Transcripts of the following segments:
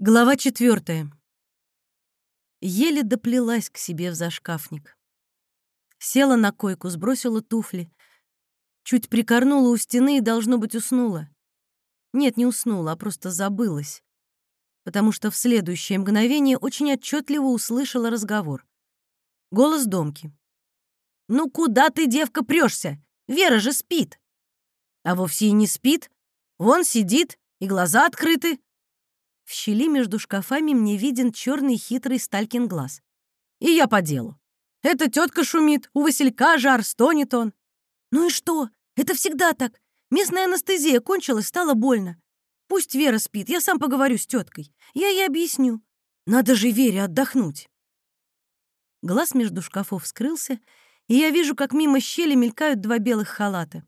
Глава четвертая. Еле доплелась к себе в зашкафник. Села на койку, сбросила туфли. Чуть прикорнула у стены и, должно быть, уснула. Нет, не уснула, а просто забылась. Потому что в следующее мгновение очень отчетливо услышала разговор. Голос Домки. «Ну куда ты, девка, прешься? Вера же спит!» А вовсе и не спит. Вон сидит, и глаза открыты. В щели между шкафами мне виден черный хитрый сталькин глаз. И я по делу. Эта тетка шумит, у Василька жар, стонет он. Ну и что? Это всегда так. Местная анестезия кончилась, стало больно. Пусть Вера спит, я сам поговорю с теткой. Я ей объясню. Надо же Вере отдохнуть. Глаз между шкафов скрылся, и я вижу, как мимо щели мелькают два белых халата.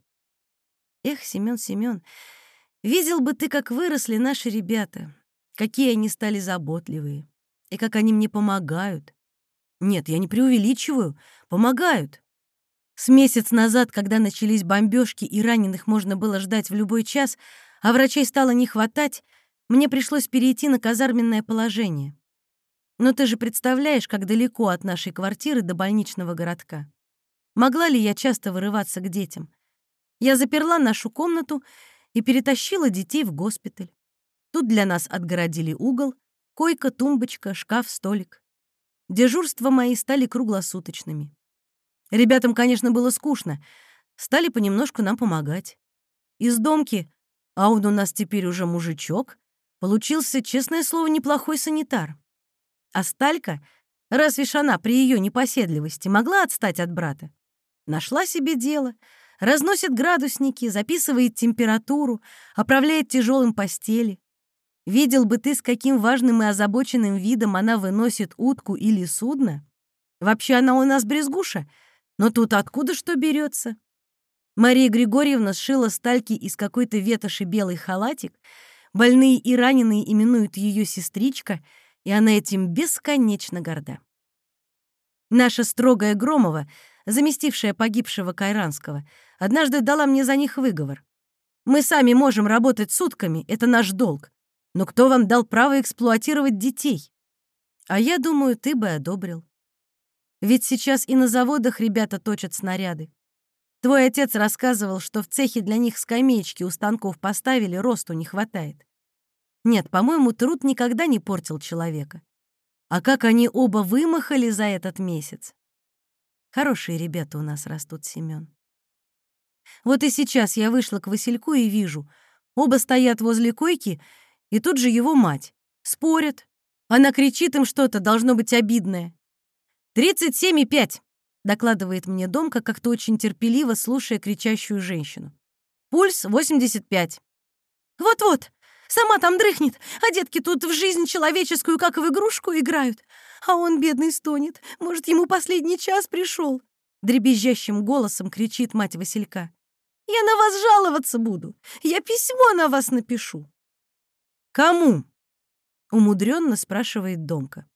Эх, Семен, Семен, видел бы ты, как выросли наши ребята. Какие они стали заботливые. И как они мне помогают. Нет, я не преувеличиваю. Помогают. С месяц назад, когда начались бомбежки и раненых можно было ждать в любой час, а врачей стало не хватать, мне пришлось перейти на казарменное положение. Но ты же представляешь, как далеко от нашей квартиры до больничного городка. Могла ли я часто вырываться к детям? Я заперла нашу комнату и перетащила детей в госпиталь. Тут для нас отгородили угол, койка, тумбочка, шкаф, столик. Дежурства мои стали круглосуточными. Ребятам, конечно, было скучно. Стали понемножку нам помогать. Из домки, а он у нас теперь уже мужичок, получился, честное слово, неплохой санитар. А Сталька, разве ж она при ее непоседливости могла отстать от брата? Нашла себе дело, разносит градусники, записывает температуру, оправляет тяжелым постели. Видел бы ты, с каким важным и озабоченным видом она выносит утку или судно. Вообще она у нас брезгуша, но тут откуда что берется? Мария Григорьевна сшила стальки из какой-то ветоши белый халатик, больные и раненые именуют ее сестричка, и она этим бесконечно горда. Наша строгая Громова, заместившая погибшего Кайранского, однажды дала мне за них выговор. Мы сами можем работать сутками, это наш долг. Но кто вам дал право эксплуатировать детей? А я думаю, ты бы одобрил. Ведь сейчас и на заводах ребята точат снаряды. Твой отец рассказывал, что в цехе для них скамеечки у станков поставили, росту не хватает. Нет, по-моему, труд никогда не портил человека. А как они оба вымахали за этот месяц. Хорошие ребята у нас растут, Семён. Вот и сейчас я вышла к Васильку и вижу, оба стоят возле койки и тут же его мать. Спорят. Она кричит им что-то, должно быть обидное. «Тридцать семь и пять», — докладывает мне Домка, как-то очень терпеливо, слушая кричащую женщину. «Пульс восемьдесят пять». «Вот-вот, сама там дрыхнет, а детки тут в жизнь человеческую, как в игрушку, играют. А он, бедный, стонет. Может, ему последний час пришел?» Дребезжащим голосом кричит мать Василька. «Я на вас жаловаться буду. Я письмо на вас напишу». «Кому?» — умудренно спрашивает Домка.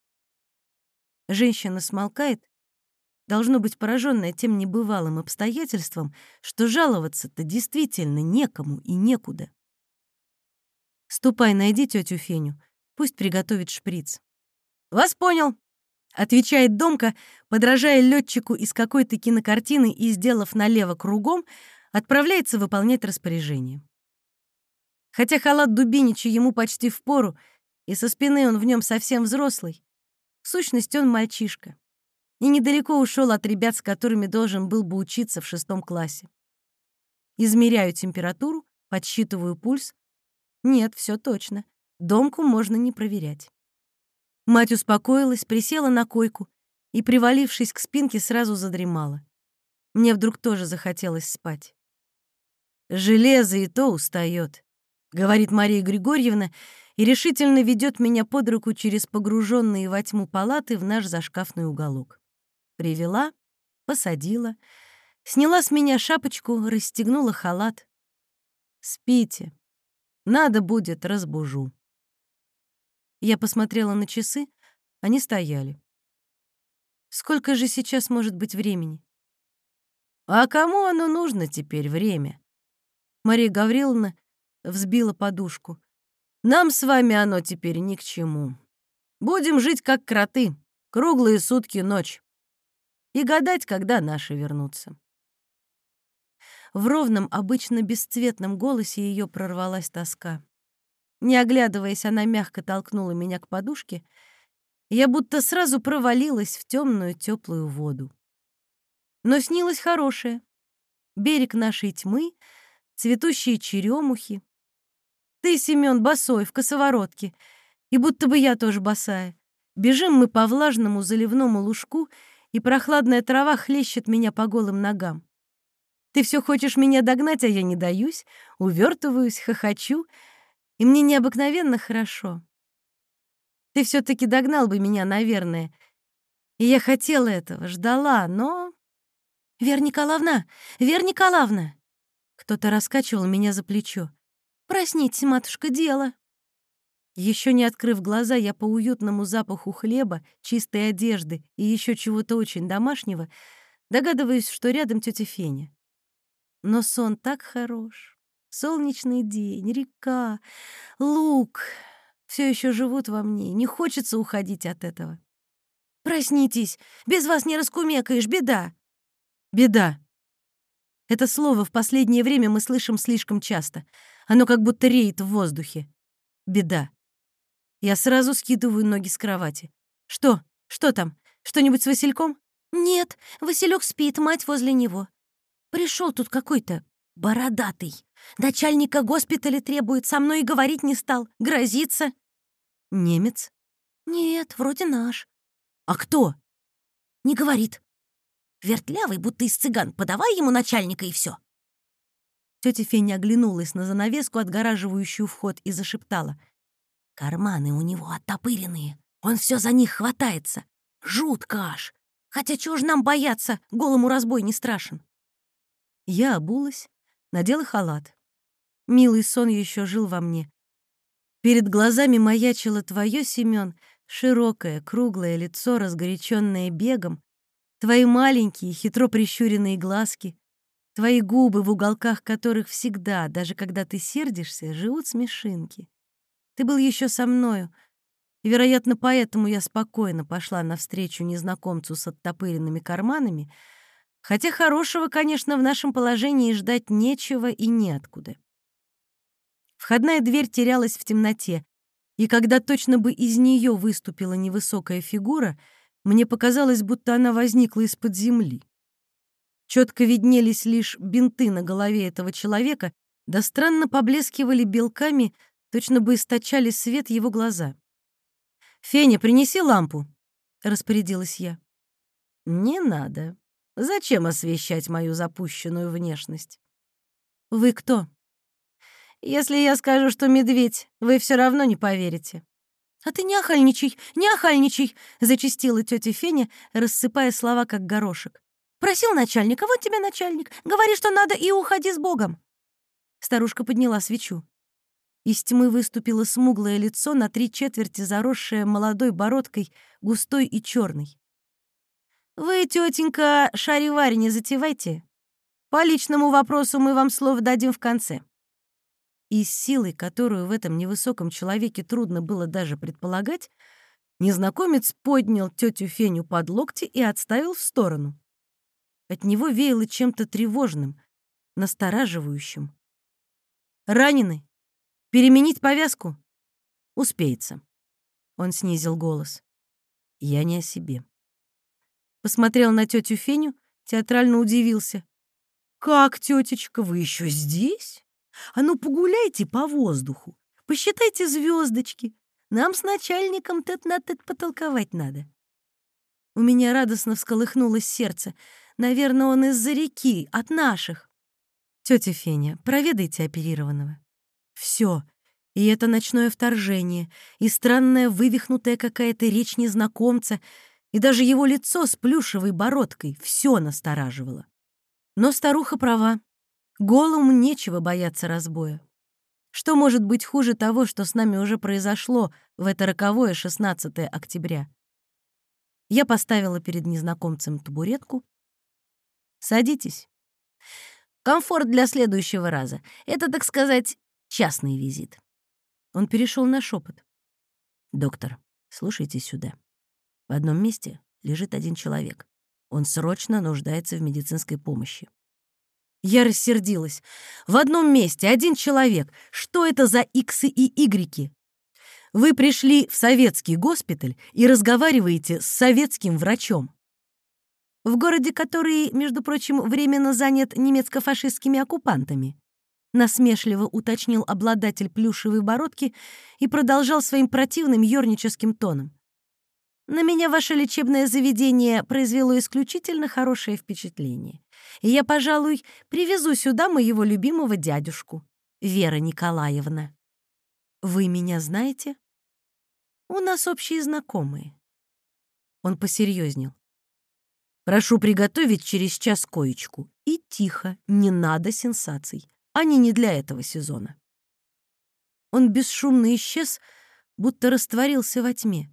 Женщина смолкает, должно быть пораженная тем небывалым обстоятельством, что жаловаться-то действительно некому и некуда. «Ступай, найди тетю Феню, пусть приготовит шприц». «Вас понял», — отвечает Домка, подражая летчику из какой-то кинокартины и, сделав налево кругом, отправляется выполнять распоряжение. Хотя халат Дубинича ему почти в пору, и со спины он в нем совсем взрослый, в сущности он мальчишка. И недалеко ушел от ребят, с которыми должен был бы учиться в шестом классе. Измеряю температуру, подсчитываю пульс. Нет, все точно. Домку можно не проверять. Мать успокоилась, присела на койку и, привалившись к спинке, сразу задремала. Мне вдруг тоже захотелось спать. Железо и то устает говорит Мария Григорьевна и решительно ведет меня под руку через погруженные во тьму палаты в наш зашкафный уголок. Привела, посадила, сняла с меня шапочку, расстегнула халат. «Спите. Надо будет, разбужу». Я посмотрела на часы, они стояли. Сколько же сейчас может быть времени? А кому оно нужно теперь время? Мария Гавриловна взбила подушку. Нам с вами оно теперь ни к чему. Будем жить как кроты, круглые сутки ночь. И гадать, когда наши вернутся. В ровном, обычно бесцветном голосе ее прорвалась тоска. Не оглядываясь, она мягко толкнула меня к подушке. Я будто сразу провалилась в темную теплую воду. Но снилось хорошее. Берег нашей тьмы, цветущие черемухи. Ты, Семен, босой, в косоворотке, и будто бы я тоже босая. Бежим мы по влажному заливному лужку, и прохладная трава хлещет меня по голым ногам. Ты все хочешь меня догнать, а я не даюсь, увертываюсь, хохочу, и мне необыкновенно хорошо. Ты все таки догнал бы меня, наверное. И я хотела этого, ждала, но... «Вера Николаевна! Вера Николаевна!» Кто-то раскачивал меня за плечо. «Проснитесь, матушка, дело!» Еще не открыв глаза, я по уютному запаху хлеба, чистой одежды и еще чего-то очень домашнего догадываюсь, что рядом тетя Феня. Но сон так хорош. Солнечный день, река, лук все еще живут во мне. Не хочется уходить от этого. «Проснитесь! Без вас не раскумекаешь, беда!» «Беда!» Это слово в последнее время мы слышим слишком часто. Оно как будто реет в воздухе. Беда. Я сразу скидываю ноги с кровати. «Что? Что там? Что-нибудь с Васильком?» «Нет, Василек спит, мать возле него. Пришел тут какой-то бородатый. Начальника госпиталя требует, со мной и говорить не стал. Грозится. Немец? Нет, вроде наш. А кто? Не говорит. Вертлявый, будто из цыган. Подавай ему начальника и все. Тетя Феня оглянулась на занавеску, отгораживающую вход, и зашептала. Карманы у него оттопыренные. Он все за них хватается. Жутко аж. Хотя чего ж нам бояться, голому разбой не страшен. Я обулась, надела халат. Милый сон еще жил во мне. Перед глазами маячило твое, Семен, широкое, круглое лицо, разгоряченное бегом, твои маленькие, хитро прищуренные глазки, твои губы, в уголках которых всегда, даже когда ты сердишься, живут смешинки. Ты был еще со мною, и, вероятно, поэтому я спокойно пошла навстречу незнакомцу с оттопыренными карманами — Хотя хорошего, конечно, в нашем положении ждать нечего и неоткуда. Входная дверь терялась в темноте, и когда точно бы из нее выступила невысокая фигура, мне показалось, будто она возникла из-под земли. Четко виднелись лишь бинты на голове этого человека, да странно поблескивали белками, точно бы источали свет его глаза. «Феня, принеси лампу», — распорядилась я. «Не надо», Зачем освещать мою запущенную внешность? Вы кто? Если я скажу, что медведь, вы все равно не поверите. А ты не охальничай, не охальничай, зачастила тетя Феня, рассыпая слова как горошек. Просил начальника, вот тебе начальник. Говори, что надо, и уходи с Богом. Старушка подняла свечу. Из тьмы выступило смуглое лицо на три четверти, заросшее молодой бородкой, густой и черной. Вы, тетенька, шариварь не затевайте. По личному вопросу мы вам слово дадим в конце. И с силой, которую в этом невысоком человеке трудно было даже предполагать, незнакомец поднял тетю Феню под локти и отставил в сторону. От него веяло чем-то тревожным, настораживающим. «Ранены? Переменить повязку?» «Успеется». Он снизил голос. «Я не о себе». Посмотрел на тетю Феню, театрально удивился. «Как, тетечка, вы еще здесь? А ну погуляйте по воздуху, посчитайте звездочки. Нам с начальником тет-на-тет -тет потолковать надо». У меня радостно всколыхнулось сердце. Наверное, он из-за реки, от наших. Тетя Феня, проведайте оперированного. Все. И это ночное вторжение, и странная вывихнутая какая-то речь незнакомца — и даже его лицо с плюшевой бородкой все настораживало. Но старуха права. Голому нечего бояться разбоя. Что может быть хуже того, что с нами уже произошло в это роковое 16 октября? Я поставила перед незнакомцем табуретку. «Садитесь. Комфорт для следующего раза. Это, так сказать, частный визит». Он перешел на шепот. «Доктор, слушайте сюда. В одном месте лежит один человек. Он срочно нуждается в медицинской помощи. Я рассердилась. В одном месте один человек. Что это за иксы и игреки? Вы пришли в советский госпиталь и разговариваете с советским врачом. В городе, который, между прочим, временно занят немецко-фашистскими оккупантами. Насмешливо уточнил обладатель плюшевой бородки и продолжал своим противным ёрническим тоном. На меня ваше лечебное заведение произвело исключительно хорошее впечатление. И я, пожалуй, привезу сюда моего любимого дядюшку, Вера Николаевна. Вы меня знаете? У нас общие знакомые. Он посерьезнел. Прошу приготовить через час коечку. И тихо, не надо сенсаций. Они не для этого сезона. Он бесшумно исчез, будто растворился во тьме.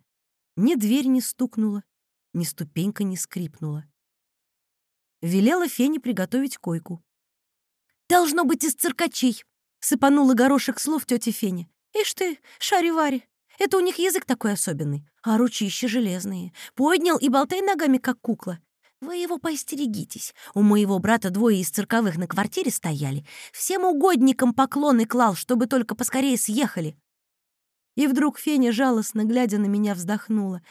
Ни дверь не стукнула, ни ступенька не скрипнула. Велела Фене приготовить койку. «Должно быть из циркачей», — сыпанула горошек слов тетя Феня. «Ишь ты, шари-вари, это у них язык такой особенный, а ручища железные. Поднял и болтай ногами, как кукла. Вы его поостерегитесь. У моего брата двое из цирковых на квартире стояли. Всем угодникам поклоны клал, чтобы только поскорее съехали. И вдруг Феня, жалостно глядя на меня, вздохнула.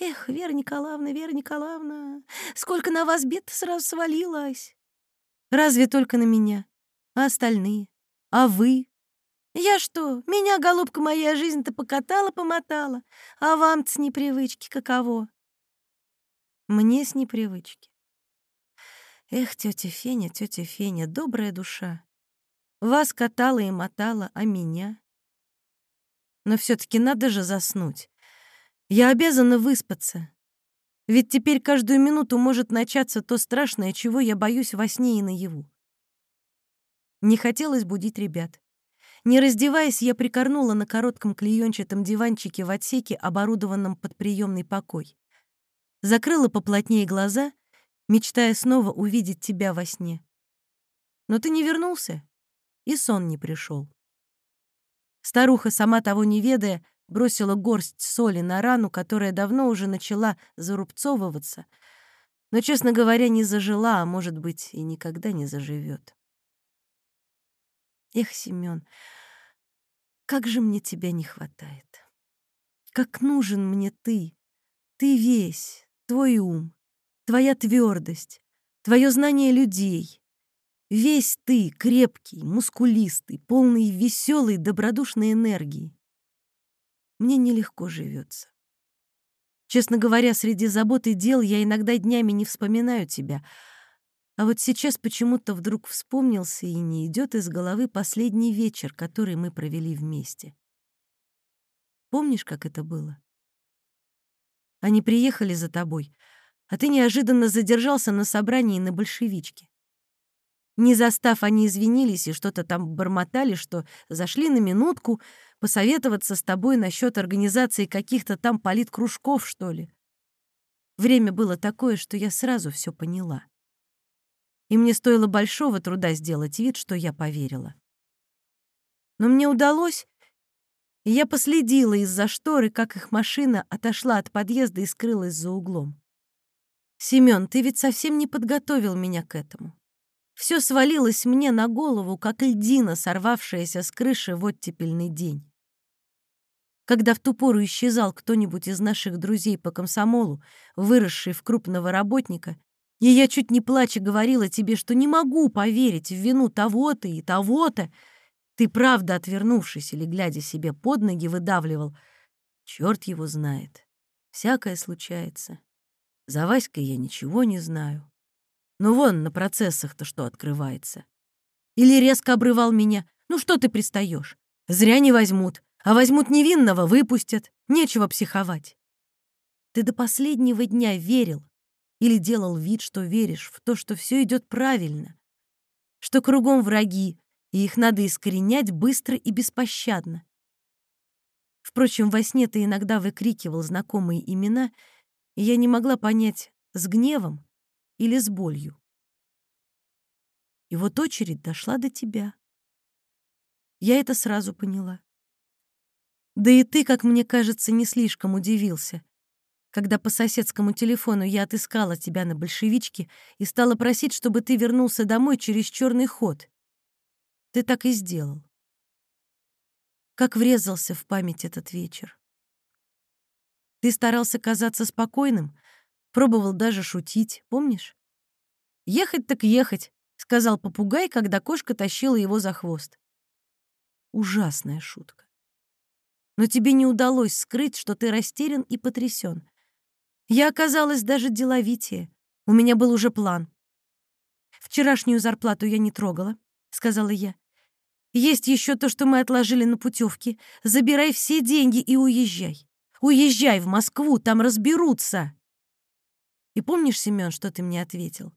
«Эх, Вера Николаевна, Вера Николаевна, сколько на вас бед сразу свалилось!» «Разве только на меня? А остальные? А вы?» «Я что, меня, голубка моя, жизнь-то покатала-помотала, а вам-то с непривычки каково?» «Мне с непривычки. Эх, тетя Феня, тетя Феня, добрая душа. Вас катала и мотала, а меня? Но все-таки надо же заснуть. Я обязана выспаться. Ведь теперь каждую минуту может начаться то страшное, чего я боюсь во сне и наяву. Не хотелось будить ребят. Не раздеваясь, я прикорнула на коротком клеенчатом диванчике в отсеке, оборудованном под приемный покой. Закрыла поплотнее глаза, мечтая снова увидеть тебя во сне. Но ты не вернулся, и сон не пришел. Старуха, сама того не ведая, бросила горсть соли на рану, которая давно уже начала зарубцовываться, но, честно говоря, не зажила, а, может быть, и никогда не заживет. Эх, Семен, как же мне тебя не хватает. Как нужен мне ты, ты весь, твой ум, твоя твердость, твое знание людей, Весь ты крепкий, мускулистый, полный веселой, добродушной энергии. Мне нелегко живется. Честно говоря, среди забот и дел я иногда днями не вспоминаю тебя, а вот сейчас почему-то вдруг вспомнился и не идет из головы последний вечер, который мы провели вместе. Помнишь, как это было? Они приехали за тобой, а ты неожиданно задержался на собрании на большевичке. Не застав, они извинились и что-то там бормотали, что зашли на минутку посоветоваться с тобой насчет организации каких-то там политкружков, что ли. Время было такое, что я сразу все поняла. И мне стоило большого труда сделать вид, что я поверила. Но мне удалось, я последила из-за шторы, как их машина отошла от подъезда и скрылась за углом. «Семён, ты ведь совсем не подготовил меня к этому. Все свалилось мне на голову, как льдина, сорвавшаяся с крыши в оттепельный день. Когда в ту пору исчезал кто-нибудь из наших друзей по комсомолу, выросший в крупного работника, и я чуть не плача говорила тебе, что не могу поверить в вину того-то и того-то, ты, правда, отвернувшись или глядя себе под ноги, выдавливал. Черт его знает. Всякое случается. За Васькой я ничего не знаю. Ну вон на процессах-то что открывается. Или резко обрывал меня. Ну что ты пристаешь? Зря не возьмут. А возьмут невинного, выпустят. Нечего психовать. Ты до последнего дня верил или делал вид, что веришь в то, что все идет правильно, что кругом враги, и их надо искоренять быстро и беспощадно. Впрочем, во сне ты иногда выкрикивал знакомые имена, и я не могла понять, с гневом или с болью. И вот очередь дошла до тебя. Я это сразу поняла. Да и ты, как мне кажется, не слишком удивился, когда по соседскому телефону я отыскала тебя на большевичке и стала просить, чтобы ты вернулся домой через черный ход. Ты так и сделал. Как врезался в память этот вечер. Ты старался казаться спокойным, пробовал даже шутить, помнишь? «Ехать так ехать», — сказал попугай, когда кошка тащила его за хвост. Ужасная шутка. Но тебе не удалось скрыть, что ты растерян и потрясен. Я оказалась даже деловитее. У меня был уже план. «Вчерашнюю зарплату я не трогала», — сказала я. «Есть еще то, что мы отложили на путевки. Забирай все деньги и уезжай. Уезжай в Москву, там разберутся». И помнишь, Семен, что ты мне ответил?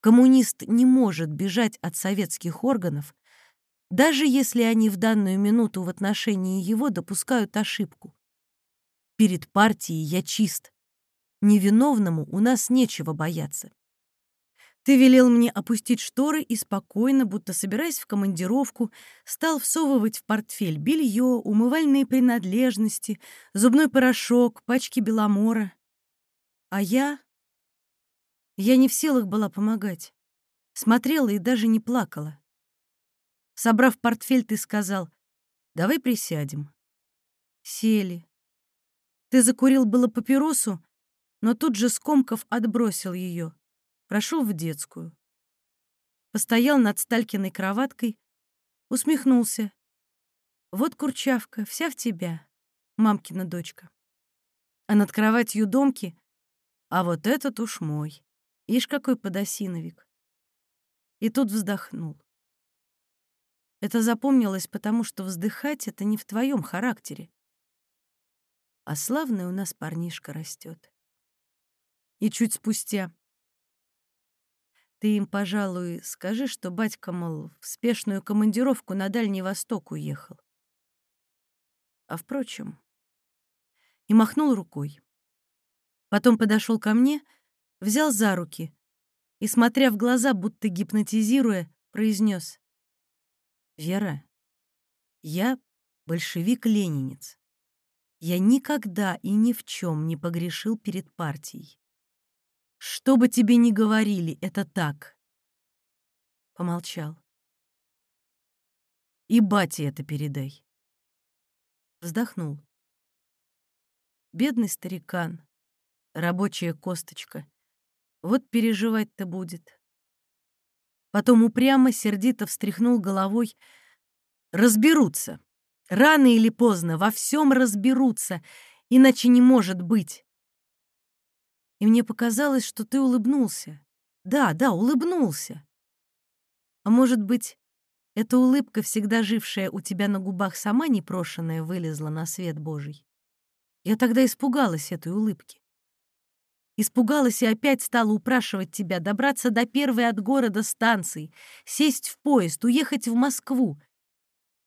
Коммунист не может бежать от советских органов, даже если они в данную минуту в отношении его допускают ошибку. Перед партией я чист. Невиновному у нас нечего бояться. Ты велел мне опустить шторы и спокойно, будто собираясь в командировку, стал всовывать в портфель белье, умывальные принадлежности, зубной порошок, пачки беломора. А я... Я не в силах была помогать. Смотрела и даже не плакала. Собрав портфель, ты сказал, «Давай присядем». Сели. Ты закурил было папиросу, но тут же, скомков, отбросил ее. Прошел в детскую. Постоял над Сталькиной кроваткой, усмехнулся. Вот курчавка, вся в тебя, мамкина дочка. А над кроватью домки, а вот этот уж мой. Ишь, какой подосиновик. И тут вздохнул. Это запомнилось, потому что вздыхать — это не в твоем характере а славный у нас парнишка растет. И чуть спустя. Ты им, пожалуй, скажи, что батька, мол, в спешную командировку на Дальний Восток уехал. А впрочем, и махнул рукой. Потом подошел ко мне, взял за руки и, смотря в глаза, будто гипнотизируя, произнес: «Вера, я большевик-ленинец. Я никогда и ни в чем не погрешил перед партией. Что бы тебе ни говорили, это так. Помолчал. И бате это передай. Вздохнул. Бедный старикан, рабочая косточка. Вот переживать-то будет. Потом упрямо, сердито встряхнул головой. Разберутся. Рано или поздно во всем разберутся, иначе не может быть. И мне показалось, что ты улыбнулся. Да, да, улыбнулся. А может быть, эта улыбка, всегда жившая у тебя на губах, сама непрошенная, вылезла на свет Божий? Я тогда испугалась этой улыбки. Испугалась и опять стала упрашивать тебя добраться до первой от города станции, сесть в поезд, уехать в Москву,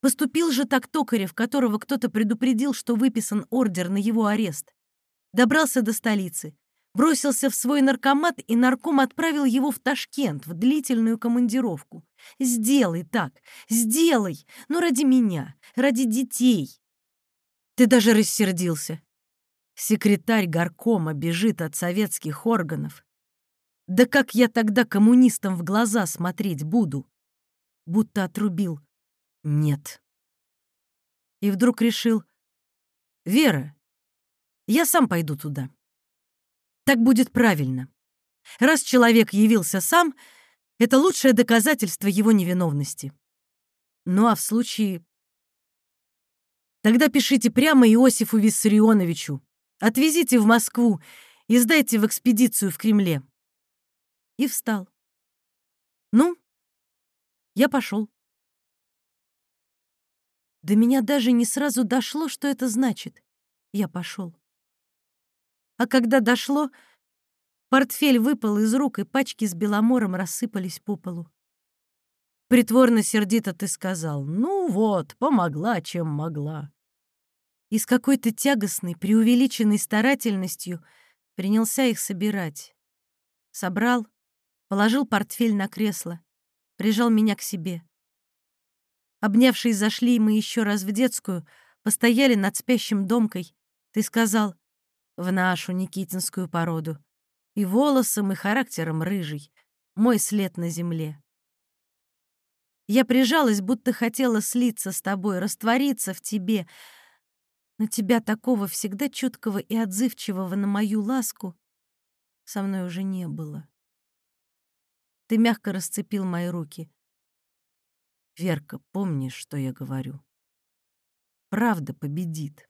Поступил же так Токарев, которого кто-то предупредил, что выписан ордер на его арест. Добрался до столицы, бросился в свой наркомат, и нарком отправил его в Ташкент, в длительную командировку. «Сделай так, сделай, ну ради меня, ради детей». Ты даже рассердился. Секретарь горкома бежит от советских органов. Да как я тогда коммунистам в глаза смотреть буду? Будто отрубил нет. И вдруг решил, Вера, я сам пойду туда. Так будет правильно. Раз человек явился сам, это лучшее доказательство его невиновности. Ну а в случае... Тогда пишите прямо Иосифу Виссарионовичу, отвезите в Москву и сдайте в экспедицию в Кремле. И встал. Ну, я пошел. До меня даже не сразу дошло, что это значит. Я пошел. А когда дошло, портфель выпал из рук, и пачки с беломором рассыпались по полу. Притворно-сердито ты сказал, «Ну вот, помогла, чем могла». И с какой-то тягостной, преувеличенной старательностью принялся их собирать. Собрал, положил портфель на кресло, прижал меня к себе. Обнявшись, зашли мы еще раз в детскую, Постояли над спящим домкой. Ты сказал, в нашу никитинскую породу. И волосом, и характером рыжий. Мой след на земле. Я прижалась, будто хотела слиться с тобой, раствориться в тебе. Но тебя такого всегда чуткого и отзывчивого на мою ласку со мной уже не было. Ты мягко расцепил мои руки. Верка, помнишь, что я говорю? Правда победит.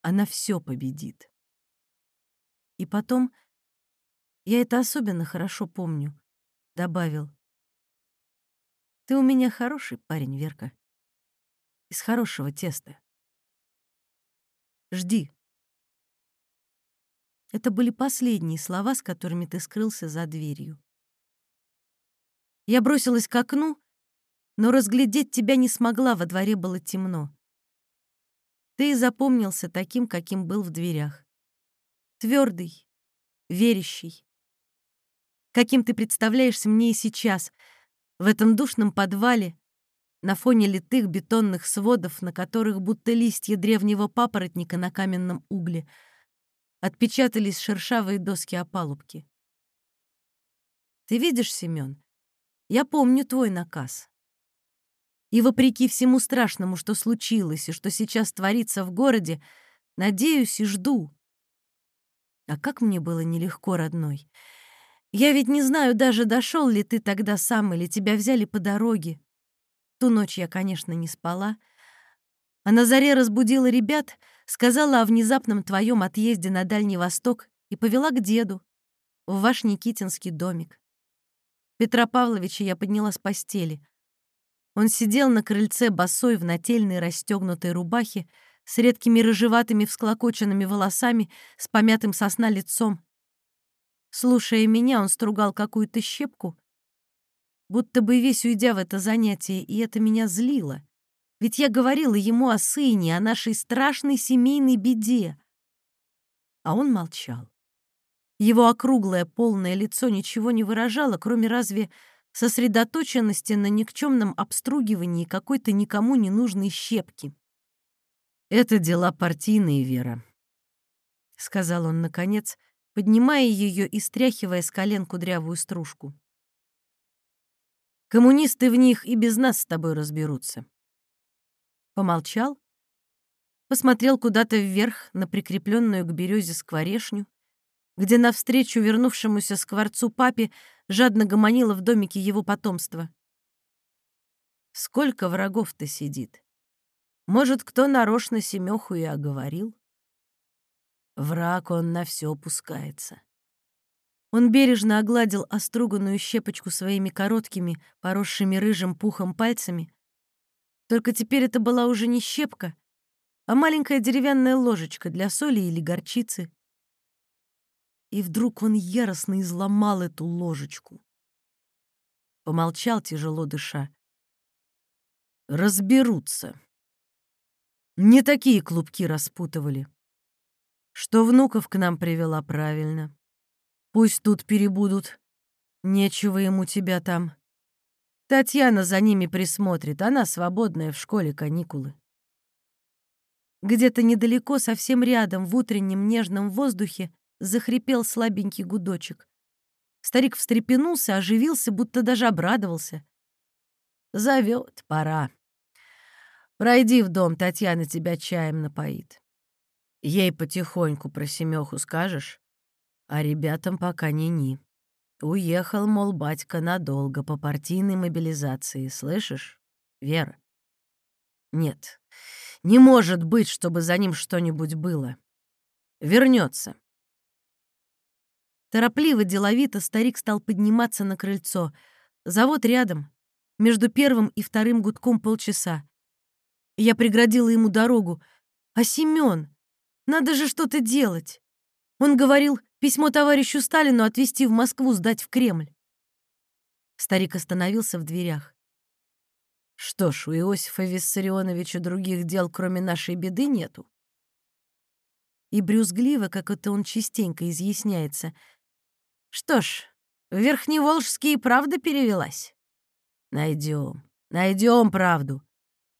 Она все победит. И потом, я это особенно хорошо помню, добавил. Ты у меня хороший парень, Верка. Из хорошего теста. Жди. Это были последние слова, с которыми ты скрылся за дверью. Я бросилась к окну, но разглядеть тебя не смогла, во дворе было темно. Ты и запомнился таким, каким был в дверях. Твердый, верящий. Каким ты представляешься мне и сейчас, в этом душном подвале, на фоне литых бетонных сводов, на которых будто листья древнего папоротника на каменном угле, отпечатались шершавые доски опалубки. Ты видишь, Семен, я помню твой наказ. И вопреки всему страшному, что случилось и что сейчас творится в городе, надеюсь и жду. А как мне было нелегко, родной. Я ведь не знаю даже, дошел ли ты тогда сам или тебя взяли по дороге. Ту ночь я, конечно, не спала. А на заре разбудила ребят, сказала о внезапном твоем отъезде на Дальний Восток и повела к деду, в ваш Никитинский домик. Петра Павловича я подняла с постели. Он сидел на крыльце босой в нательной расстегнутой рубахе с редкими рыжеватыми всклокоченными волосами, с помятым сосна лицом. Слушая меня, он стругал какую-то щепку, будто бы весь уйдя в это занятие, и это меня злило. Ведь я говорила ему о сыне, о нашей страшной семейной беде. А он молчал. Его округлое, полное лицо ничего не выражало, кроме разве сосредоточенности на никчемном обстругивании какой-то никому не нужной щепки. «Это дела партийные, Вера», — сказал он наконец, поднимая ее и стряхивая с колен кудрявую стружку. «Коммунисты в них и без нас с тобой разберутся». Помолчал, посмотрел куда-то вверх на прикрепленную к березе скворешню, где навстречу вернувшемуся скворцу папе жадно гомонило в домике его потомство. Сколько врагов-то сидит? Может, кто нарочно Семёху и оговорил? Враг он на все пускается. Он бережно огладил оструганную щепочку своими короткими, поросшими рыжим пухом пальцами. Только теперь это была уже не щепка, а маленькая деревянная ложечка для соли или горчицы и вдруг он яростно изломал эту ложечку. Помолчал, тяжело дыша. «Разберутся. Не такие клубки распутывали. Что внуков к нам привела правильно. Пусть тут перебудут. Нечего ему тебя там. Татьяна за ними присмотрит, она свободная в школе каникулы. Где-то недалеко, совсем рядом, в утреннем нежном воздухе, захрипел слабенький гудочек. Старик встрепенулся, оживился, будто даже обрадовался. Зовет, пора. Пройди в дом, Татьяна тебя чаем напоит. Ей потихоньку про Семёху скажешь, а ребятам пока ни-ни. Уехал, мол, батька надолго по партийной мобилизации, слышишь, Вера? Нет, не может быть, чтобы за ним что-нибудь было. Вернется. Торопливо, деловито старик стал подниматься на крыльцо. Завод рядом, между первым и вторым гудком полчаса. Я преградила ему дорогу. «А Семён? Надо же что-то делать!» Он говорил, письмо товарищу Сталину отвезти в Москву, сдать в Кремль. Старик остановился в дверях. «Что ж, у Иосифа Виссарионовича других дел, кроме нашей беды, нету?» И брюзгливо, как это он частенько изъясняется — что ж, в Верхневолжский правда перевелась? Найдем, найдем правду.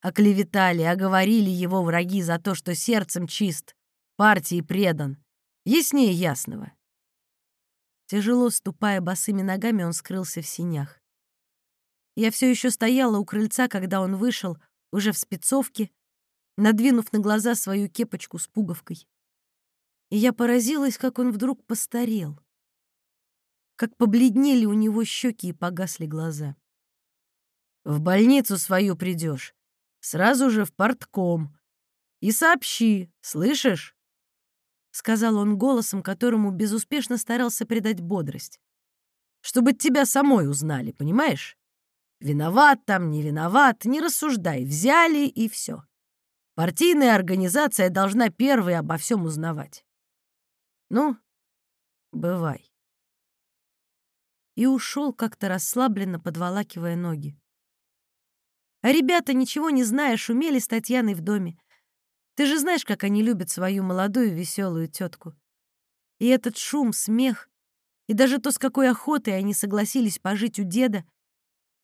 Оклеветали, оговорили его враги за то, что сердцем чист, партии предан. Яснее ясного. Тяжело ступая босыми ногами, он скрылся в синях. Я все еще стояла у крыльца, когда он вышел, уже в спецовке, надвинув на глаза свою кепочку с пуговкой. И я поразилась, как он вдруг постарел, как побледнели у него щеки и погасли глаза. «В больницу свою придешь, сразу же в портком. И сообщи, слышишь?» — сказал он голосом, которому безуспешно старался придать бодрость. «Чтобы тебя самой узнали, понимаешь? Виноват там, не виноват, не рассуждай, взяли и все. Партийная организация должна первой обо всем узнавать. Ну, бывай. И ушел как-то расслабленно, подволакивая ноги. А ребята, ничего не зная, шумели с Татьяной в доме. Ты же знаешь, как они любят свою молодую веселую тетку. И этот шум, смех, и даже то, с какой охотой они согласились пожить у деда,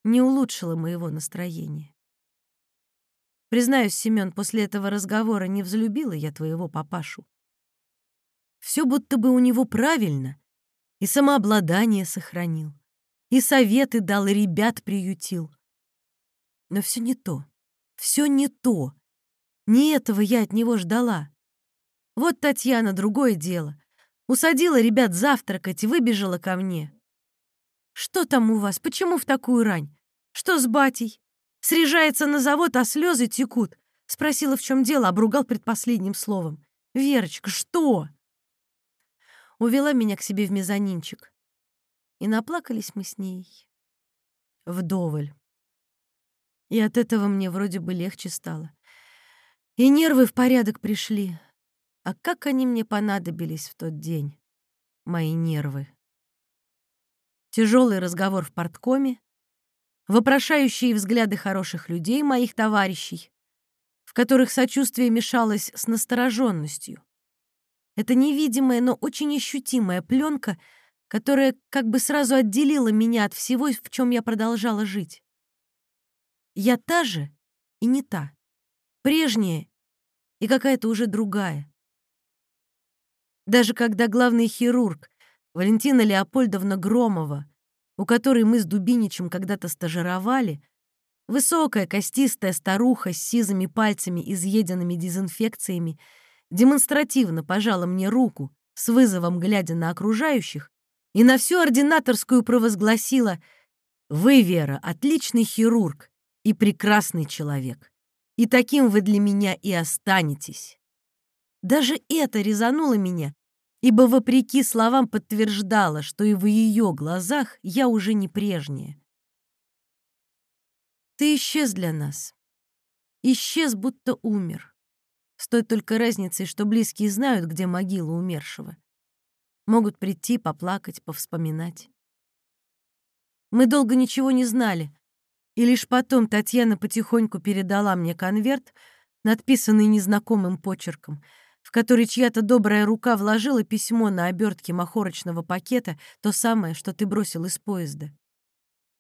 не улучшило моего настроения. Признаюсь, Семён, после этого разговора не взлюбила я твоего папашу. Все будто бы у него правильно, и самообладание сохранил, и советы дал, и ребят приютил. Но все не то, все не то. Не этого я от него ждала. Вот Татьяна, другое дело. Усадила ребят завтракать и выбежала ко мне. «Что там у вас? Почему в такую рань? Что с батей? Срежается на завод, а слезы текут?» Спросила, в чем дело, обругал предпоследним словом. «Верочка, что?» Увела меня к себе в мезонинчик. И наплакались мы с ней. Вдоволь. И от этого мне вроде бы легче стало. И нервы в порядок пришли. А как они мне понадобились в тот день, мои нервы? Тяжелый разговор в порткоме, вопрошающие взгляды хороших людей, моих товарищей, в которых сочувствие мешалось с настороженностью. Это невидимая, но очень ощутимая пленка, которая как бы сразу отделила меня от всего, в чем я продолжала жить. Я та же и не та, прежняя и какая-то уже другая. Даже когда главный хирург Валентина Леопольдовна Громова, у которой мы с Дубиничем когда-то стажировали, высокая костистая старуха с сизыми пальцами, изъеденными дезинфекциями, демонстративно пожала мне руку, с вызовом глядя на окружающих, и на всю ординаторскую провозгласила «Вы, Вера, отличный хирург и прекрасный человек, и таким вы для меня и останетесь». Даже это резануло меня, ибо, вопреки словам, подтверждала, что и в ее глазах я уже не прежняя. Ты исчез для нас. Исчез, будто умер. С той только разницей, что близкие знают, где могила умершего. Могут прийти, поплакать, повспоминать. Мы долго ничего не знали, и лишь потом Татьяна потихоньку передала мне конверт, надписанный незнакомым почерком — в который чья-то добрая рука вложила письмо на обертке махорочного пакета, то самое, что ты бросил из поезда.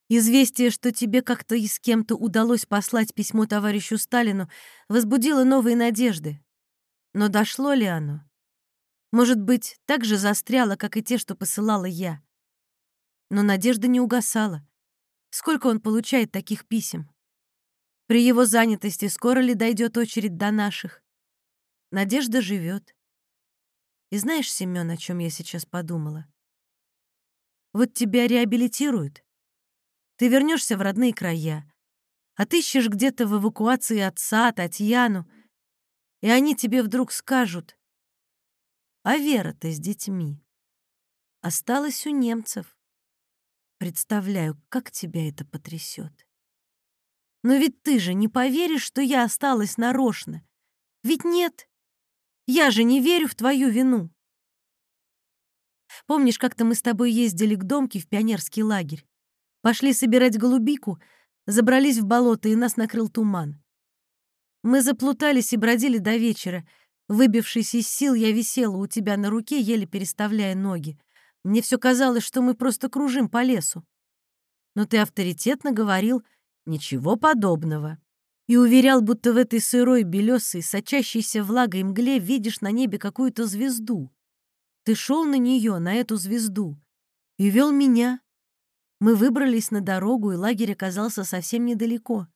Известие, что тебе как-то и с кем-то удалось послать письмо товарищу Сталину, возбудило новые надежды. Но дошло ли оно? Может быть, так же застряло, как и те, что посылала я. Но надежда не угасала. Сколько он получает таких писем? При его занятости скоро ли дойдет очередь до наших? Надежда живет. И знаешь, Семен, о чем я сейчас подумала? Вот тебя реабилитируют. Ты вернешься в родные края, отыщешь где-то в эвакуации отца, Татьяну, и они тебе вдруг скажут, а Вера-то с детьми осталась у немцев. Представляю, как тебя это потрясет. Но ведь ты же не поверишь, что я осталась нарочно. Ведь нет. Я же не верю в твою вину. Помнишь, как-то мы с тобой ездили к Домке в пионерский лагерь? Пошли собирать голубику, забрались в болото, и нас накрыл туман. Мы заплутались и бродили до вечера. Выбившись из сил, я висела у тебя на руке, еле переставляя ноги. Мне все казалось, что мы просто кружим по лесу. Но ты авторитетно говорил «ничего подобного». и уверял, будто в этой сырой, белесой, сочащейся влагой мгле видишь на небе какую-то звезду. Ты шел на нее, на эту звезду, и вел меня. Мы выбрались на дорогу, и лагерь оказался совсем недалеко.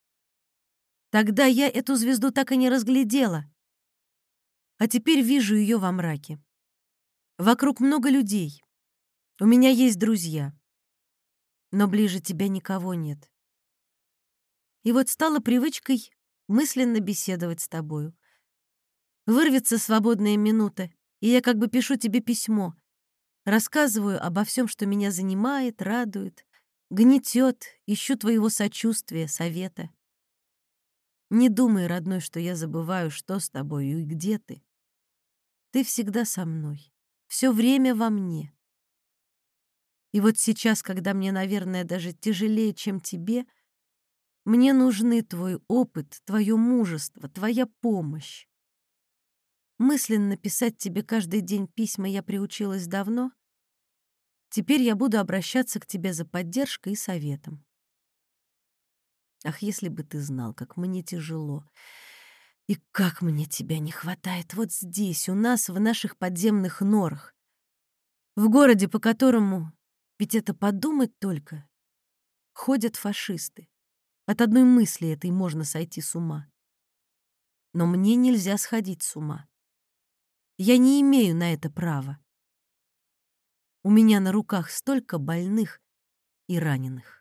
Тогда я эту звезду так и не разглядела, а теперь вижу ее во мраке. Вокруг много людей. У меня есть друзья. Но ближе тебя никого нет. И вот стала привычкой мысленно беседовать с тобою. Вырвется свободная минута, и я как бы пишу тебе письмо, рассказываю обо всем, что меня занимает, радует, гнетет, ищу твоего сочувствия, совета. Не думай, родной, что я забываю, что с тобой и где ты. Ты всегда со мной, все время во мне. И вот сейчас, когда мне, наверное, даже тяжелее, чем тебе, мне нужны твой опыт, твое мужество, твоя помощь. Мысленно писать тебе каждый день письма я приучилась давно. Теперь я буду обращаться к тебе за поддержкой и советом. Ах, если бы ты знал, как мне тяжело, и как мне тебя не хватает вот здесь, у нас, в наших подземных норах, в городе, по которому, ведь это подумать только, ходят фашисты. От одной мысли этой можно сойти с ума. Но мне нельзя сходить с ума. Я не имею на это права. У меня на руках столько больных и раненых.